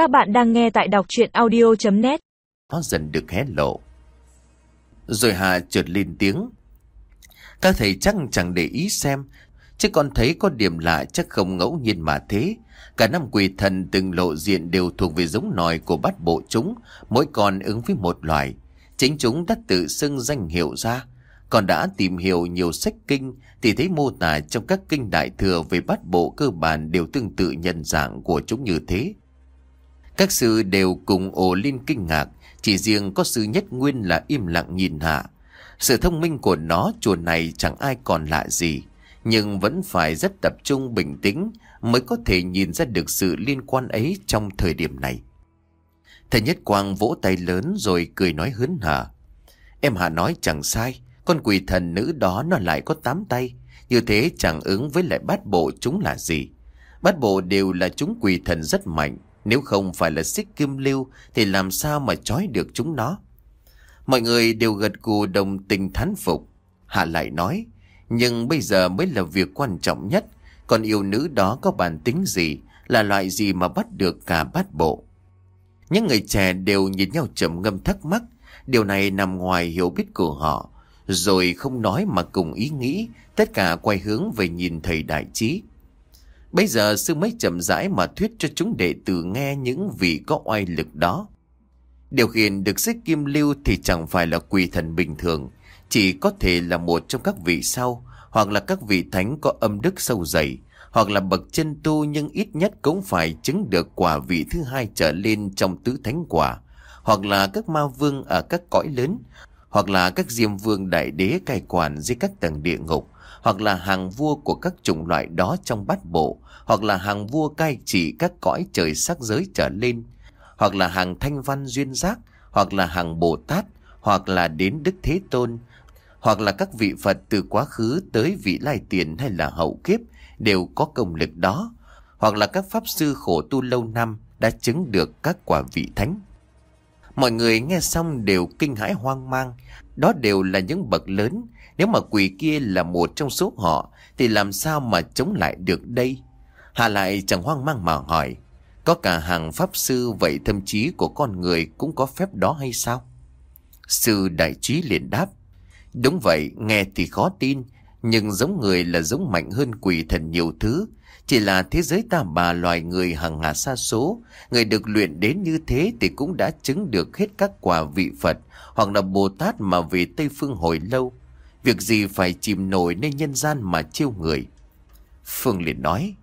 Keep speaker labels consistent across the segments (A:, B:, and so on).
A: Các bạn đang nghe tại đọc chuyện audio.net
B: Nó dần được hé lộ. Rồi Hà trượt lên tiếng. Các thầy chắc chẳng để ý xem, chứ con thấy có điểm lạ chắc không ngẫu nhiên mà thế. Cả năm quỷ thần từng lộ diện đều thuộc về giống nòi của bát bộ chúng, mỗi con ứng với một loài. Chính chúng đã tự xưng danh hiệu ra. Còn đã tìm hiểu nhiều sách kinh thì thấy mô tả trong các kinh đại thừa về bát bộ cơ bản đều tương tự nhân dạng của chúng như thế. Các sư đều cùng ồ lên kinh ngạc, chỉ riêng có sư nhất nguyên là im lặng nhìn hạ. Sự thông minh của nó chùa này chẳng ai còn lạ gì, nhưng vẫn phải rất tập trung bình tĩnh mới có thể nhìn ra được sự liên quan ấy trong thời điểm này. Thầy Nhất Quang vỗ tay lớn rồi cười nói hớn hở. Em Hạ nói chẳng sai, con quỷ thần nữ đó nó lại có tám tay, như thế chẳng ứng với lại bát bộ chúng là gì. Bát bộ đều là chúng quỷ thần rất mạnh, nếu không phải là xích kim lưu thì làm sao mà trói được chúng nó. Mọi người đều gật gù đồng tình thán phục. Hạ lại nói, nhưng bây giờ mới là việc quan trọng nhất. Còn yêu nữ đó có bản tính gì, là loại gì mà bắt được cả bát bộ. Những người trẻ đều nhìn nhau trầm ngâm thắc mắc. Điều này nằm ngoài hiểu biết của họ. Rồi không nói mà cùng ý nghĩ, tất cả quay hướng về nhìn thầy đại trí. Bây giờ sư mấy chậm rãi mà thuyết cho chúng đệ tử nghe những vị có oai lực đó. Điều khiển được xích kim lưu thì chẳng phải là quỷ thần bình thường, chỉ có thể là một trong các vị sau, hoặc là các vị thánh có âm đức sâu dày, hoặc là bậc chân tu nhưng ít nhất cũng phải chứng được quả vị thứ hai trở lên trong tứ thánh quả, hoặc là các ma vương ở các cõi lớn, hoặc là các diêm vương đại đế cai quản dưới các tầng địa ngục, hoặc là hàng vua của các chủng loại đó trong bát bộ, hoặc là hàng vua cai trị các cõi trời sắc giới trở lên, hoặc là hàng thanh văn duyên giác, hoặc là hàng Bồ Tát, hoặc là đến Đức Thế Tôn, hoặc là các vị Phật từ quá khứ tới vị lai tiền hay là hậu kiếp đều có công lực đó, hoặc là các Pháp Sư khổ tu lâu năm đã chứng được các quả vị thánh. Mọi người nghe xong đều kinh hãi hoang mang, đó đều là những bậc lớn, nếu mà quỷ kia là một trong số họ thì làm sao mà chống lại được đây? Hà lại chẳng hoang mang mà hỏi, có cả hàng pháp sư vậy thậm chí của con người cũng có phép đó hay sao? Sư đại trí liền đáp, đúng vậy, nghe thì khó tin, nhưng giống người là giống mạnh hơn quỷ thần nhiều thứ. Chỉ là thế giới ta bà loài người hàng hà xa số, người được luyện đến như thế thì cũng đã chứng được hết các quả vị Phật hoặc là Bồ Tát mà về Tây Phương hồi lâu. Việc gì phải chìm nổi nên nhân gian mà chiêu người. Phương liền nói,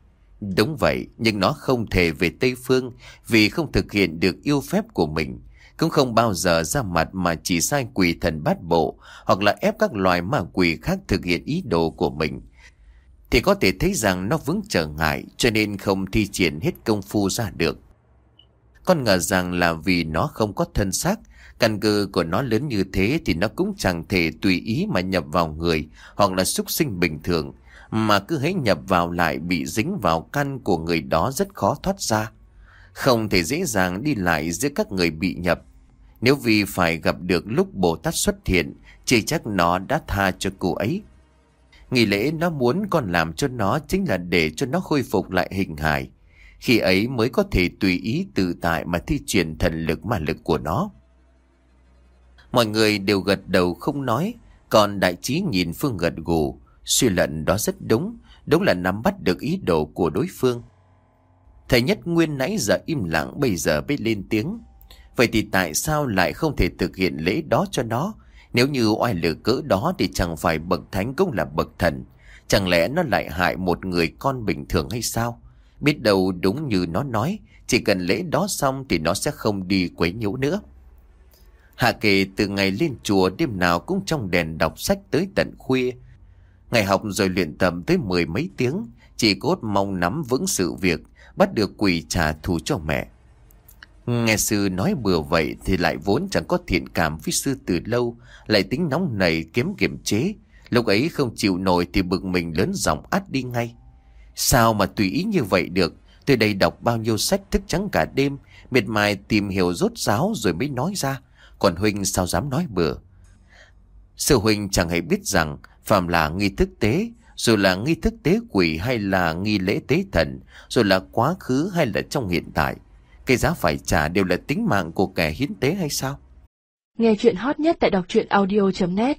B: đúng vậy, nhưng nó không thể về Tây Phương vì không thực hiện được yêu phép của mình. Cũng không bao giờ ra mặt mà chỉ sai quỷ thần bát bộ hoặc là ép các loài ma quỷ khác thực hiện ý đồ của mình. Thì có thể thấy rằng nó vững trở ngại cho nên không thi triển hết công phu ra được. Con ngờ rằng là vì nó không có thân xác Căn cơ của nó lớn như thế thì nó cũng chẳng thể tùy ý mà nhập vào người hoặc là súc sinh bình thường, mà cứ hãy nhập vào lại bị dính vào căn của người đó rất khó thoát ra. Không thể dễ dàng đi lại giữa các người bị nhập. Nếu vì phải gặp được lúc Bồ Tát xuất hiện, chỉ chắc nó đã tha cho cô ấy. Nghỉ lễ nó muốn con làm cho nó chính là để cho nó khôi phục lại hình hài. Khi ấy mới có thể tùy ý tự tại mà thi triển thần lực mà lực của nó. Mọi người đều gật đầu không nói, còn đại trí nhìn Phương gật gù, suy luận đó rất đúng, đúng là nắm bắt được ý đồ của đối phương. Thầy Nhất Nguyên nãy giờ im lặng bây giờ mới lên tiếng. Vậy thì tại sao lại không thể thực hiện lễ đó cho nó? Nếu như oai lực cỡ đó thì chẳng phải bậc thánh cũng là bậc thần. Chẳng lẽ nó lại hại một người con bình thường hay sao? Biết đâu đúng như nó nói, chỉ cần lễ đó xong thì nó sẽ không đi quấy nhiễu nữa. Hạ kể từ ngày lên chùa đêm nào cũng trong đèn đọc sách tới tận khuya. Ngày học rồi luyện tập tới mười mấy tiếng, chỉ cốt mong nắm vững sự việc, bắt được quỷ trả thù cho mẹ. Nghe sư nói bừa vậy thì lại vốn chẳng có thiện cảm với sư từ lâu, lại tính nóng này kiếm kiểm chế. Lúc ấy không chịu nổi thì bực mình lớn giọng át đi ngay. Sao mà tùy ý như vậy được? Tôi đây đọc bao nhiêu sách thức trắng cả đêm, miệt mài tìm hiểu rốt ráo rồi mới nói ra. Còn Huynh sao dám nói bừa Sư Huynh chẳng hề biết rằng Phạm là nghi thức tế Rồi là nghi thức tế quỷ hay là nghi lễ tế thần Rồi là quá khứ hay là trong hiện tại Cái giá phải trả đều là tính mạng của kẻ hiến tế hay sao?
C: Nghe chuyện hot nhất tại đọc truyện audio.net